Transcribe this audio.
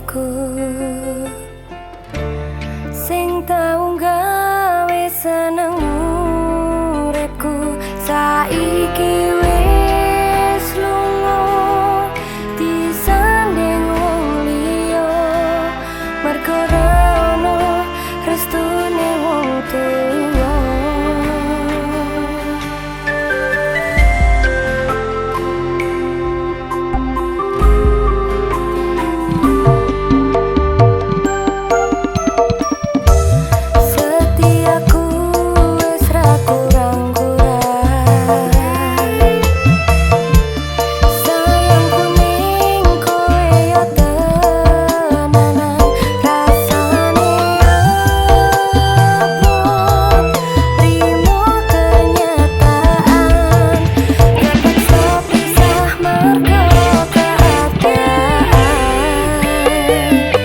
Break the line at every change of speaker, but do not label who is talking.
cool. Wis